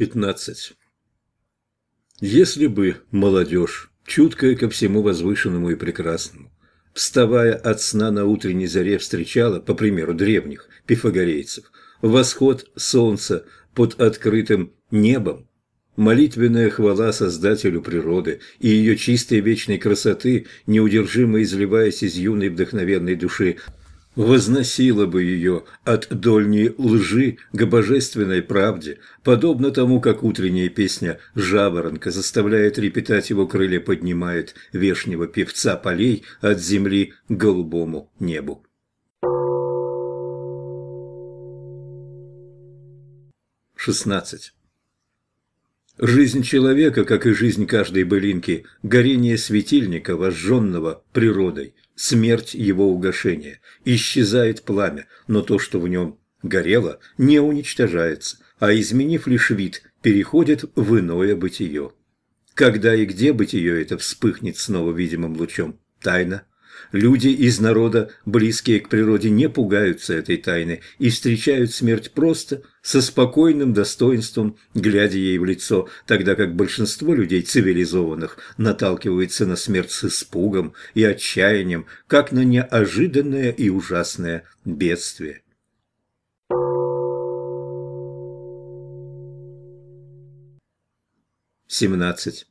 15. Если бы молодежь, чуткая ко всему возвышенному и прекрасному, вставая от сна на утренней заре, встречала, по примеру древних пифагорейцев, восход солнца под открытым небом, молитвенная хвала Создателю природы и ее чистой вечной красоты, неудержимо изливаясь из юной вдохновенной души, возносила бы ее от дольней лжи к божественной правде, подобно тому, как утренняя песня «Жаворонка» заставляет репетать его крылья, поднимает вешнего певца полей от земли к голубому небу. Шестнадцать. Жизнь человека, как и жизнь каждой былинки, горение светильника, вожженного природой, смерть его угошения. Исчезает пламя, но то, что в нем горело, не уничтожается, а, изменив лишь вид, переходит в иное бытие. Когда и где бытие это вспыхнет снова видимым лучом? Тайна Люди из народа, близкие к природе, не пугаются этой тайны и встречают смерть просто, со спокойным достоинством, глядя ей в лицо, тогда как большинство людей цивилизованных наталкивается на смерть с испугом и отчаянием, как на неожиданное и ужасное бедствие. Семнадцать.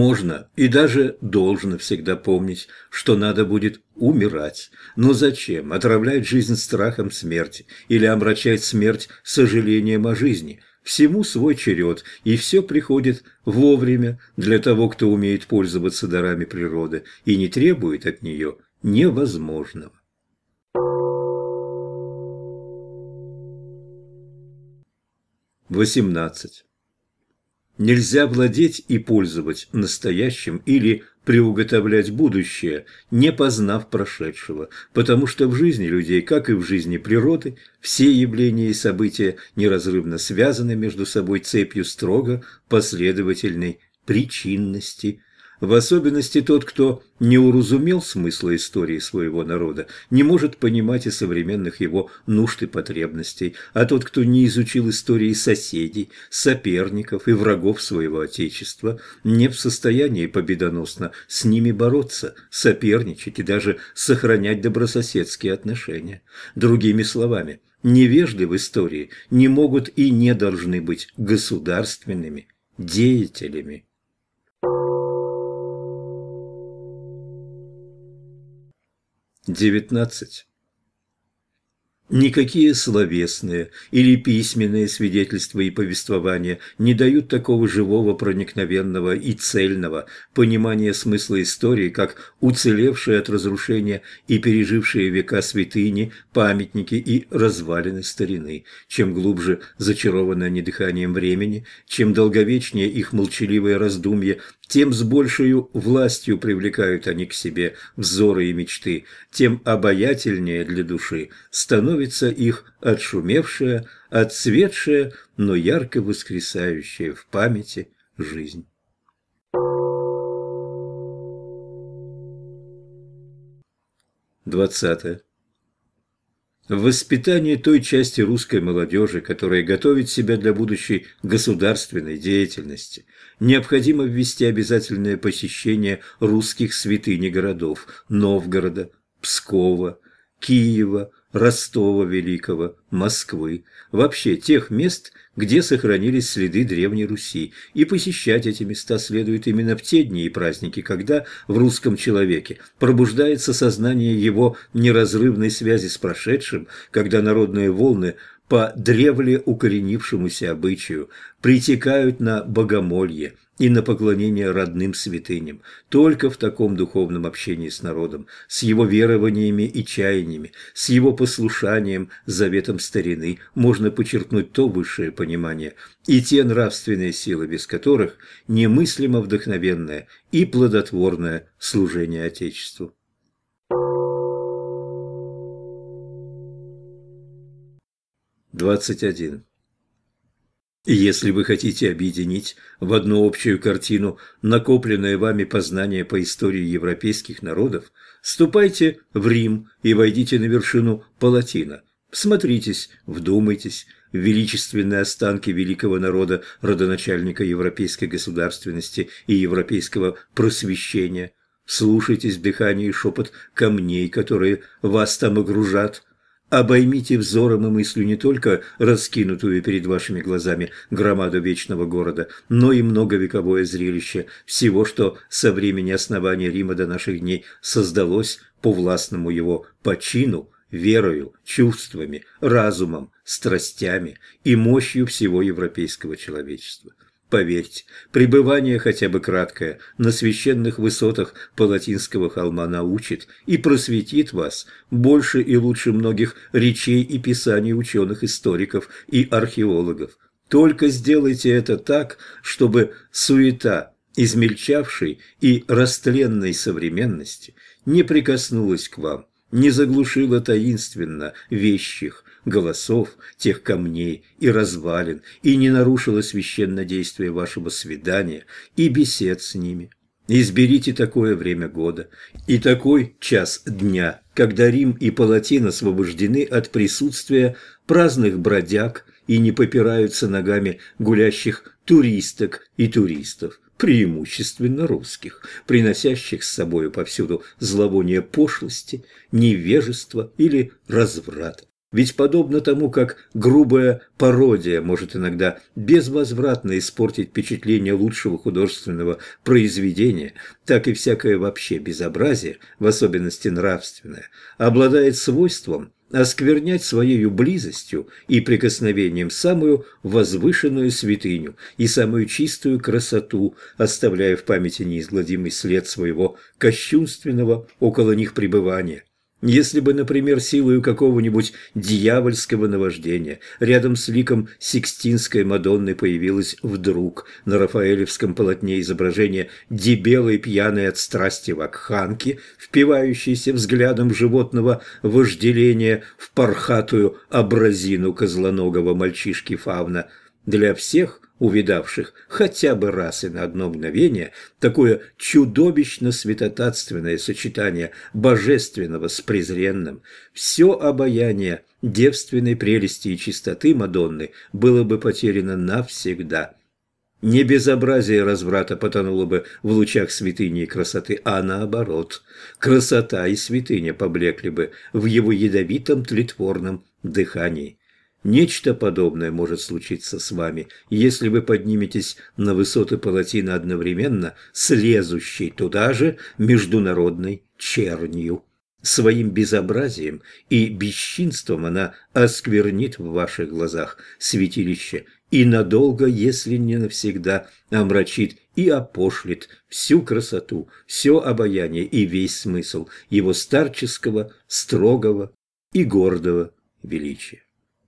Можно и даже должно всегда помнить, что надо будет умирать. Но зачем отравлять жизнь страхом смерти или омрачать смерть сожалением о жизни? Всему свой черед, и все приходит вовремя для того, кто умеет пользоваться дарами природы и не требует от нее невозможного. Восемнадцать. Нельзя владеть и пользовать настоящим или приуготовлять будущее, не познав прошедшего, потому что в жизни людей, как и в жизни природы, все явления и события неразрывно связаны между собой цепью строго последовательной причинности в особенности тот, кто не уразумел смысла истории своего народа, не может понимать и современных его нужд и потребностей, а тот, кто не изучил истории соседей, соперников и врагов своего Отечества, не в состоянии победоносно с ними бороться, соперничать и даже сохранять добрососедские отношения. Другими словами, невежды в истории не могут и не должны быть государственными деятелями. 19. Никакие словесные или письменные свидетельства и повествования не дают такого живого, проникновенного и цельного понимания смысла истории, как уцелевшие от разрушения и пережившие века святыни, памятники и развалины старины. Чем глубже зачарованное они дыханием времени, чем долговечнее их молчаливое раздумье, тем с большей властью привлекают они к себе взоры и мечты, тем обаятельнее для души становится их отшумевшая, отцветшая, но ярко воскресающая в памяти жизнь. Двадцатое. В воспитании той части русской молодежи, которая готовит себя для будущей государственной деятельности, необходимо ввести обязательное посещение русских святынь городов Новгорода, Пскова, Киева, Ростова Великого, Москвы, вообще тех мест, где сохранились следы Древней Руси, и посещать эти места следует именно в те дни и праздники, когда в русском человеке пробуждается сознание его неразрывной связи с прошедшим, когда народные волны по древле укоренившемуся обычаю притекают на богомолье и на поклонение родным святыням. Только в таком духовном общении с народом, с его верованиями и чаяниями, с его послушанием заветам старины можно подчеркнуть то высшее понимание и те нравственные силы, без которых немыслимо вдохновенное и плодотворное служение Отечеству. 21. Если вы хотите объединить в одну общую картину накопленное вами познание по истории европейских народов, ступайте в Рим и войдите на вершину Палатина, Всмотритесь, вдумайтесь величественные останки великого народа, родоначальника европейской государственности и европейского просвещения. Слушайтесь дыхание и шепот камней, которые вас там огружат. Обоймите взором и мыслью не только раскинутую перед вашими глазами громаду вечного города, но и многовековое зрелище всего, что со времени основания Рима до наших дней создалось по властному его почину – верою, чувствами, разумом, страстями и мощью всего европейского человечества. Поверьте, пребывание хотя бы краткое на священных высотах Палатинского холма научит и просветит вас больше и лучше многих речей и писаний ученых-историков и археологов. Только сделайте это так, чтобы суета измельчавшей и растленной современности не прикоснулась к вам, не заглушила таинственно вещих голосов тех камней и развалин и не нарушила священное действие вашего свидания и бесед с ними. Изберите такое время года и такой час дня, когда Рим и Палатин освобождены от присутствия праздных бродяг и не попираются ногами гулящих туристок и туристов, преимущественно русских, приносящих с собою повсюду зловоние пошлости, невежества или разврата. Ведь подобно тому, как грубая пародия может иногда безвозвратно испортить впечатление лучшего художественного произведения, так и всякое вообще безобразие, в особенности нравственное, обладает свойством осквернять своей близостью и прикосновением самую возвышенную святыню и самую чистую красоту, оставляя в памяти неизгладимый след своего кощунственного около них пребывания. Если бы, например, силою какого-нибудь дьявольского наваждения рядом с ликом Сикстинской Мадонны появилось вдруг на Рафаэлевском полотне изображение дебелой пьяной от страсти вакханки, впивающейся взглядом животного вожделения в пархатую образину козлоногого мальчишки Фавна, для всех – увидавших хотя бы раз и на одно мгновение такое чудовищно святотатственное сочетание божественного с презренным, все обаяние девственной прелести и чистоты Мадонны было бы потеряно навсегда. Не безобразие разврата потонуло бы в лучах святыни и красоты, а наоборот, красота и святыня поблекли бы в его ядовитом тлетворном дыхании. Нечто подобное может случиться с вами, если вы подниметесь на высоты палатина одновременно с лезущей туда же международной чернью. Своим безобразием и бесчинством она осквернит в ваших глазах святилище и надолго, если не навсегда, омрачит и опошлит всю красоту, все обаяние и весь смысл его старческого, строгого и гордого величия.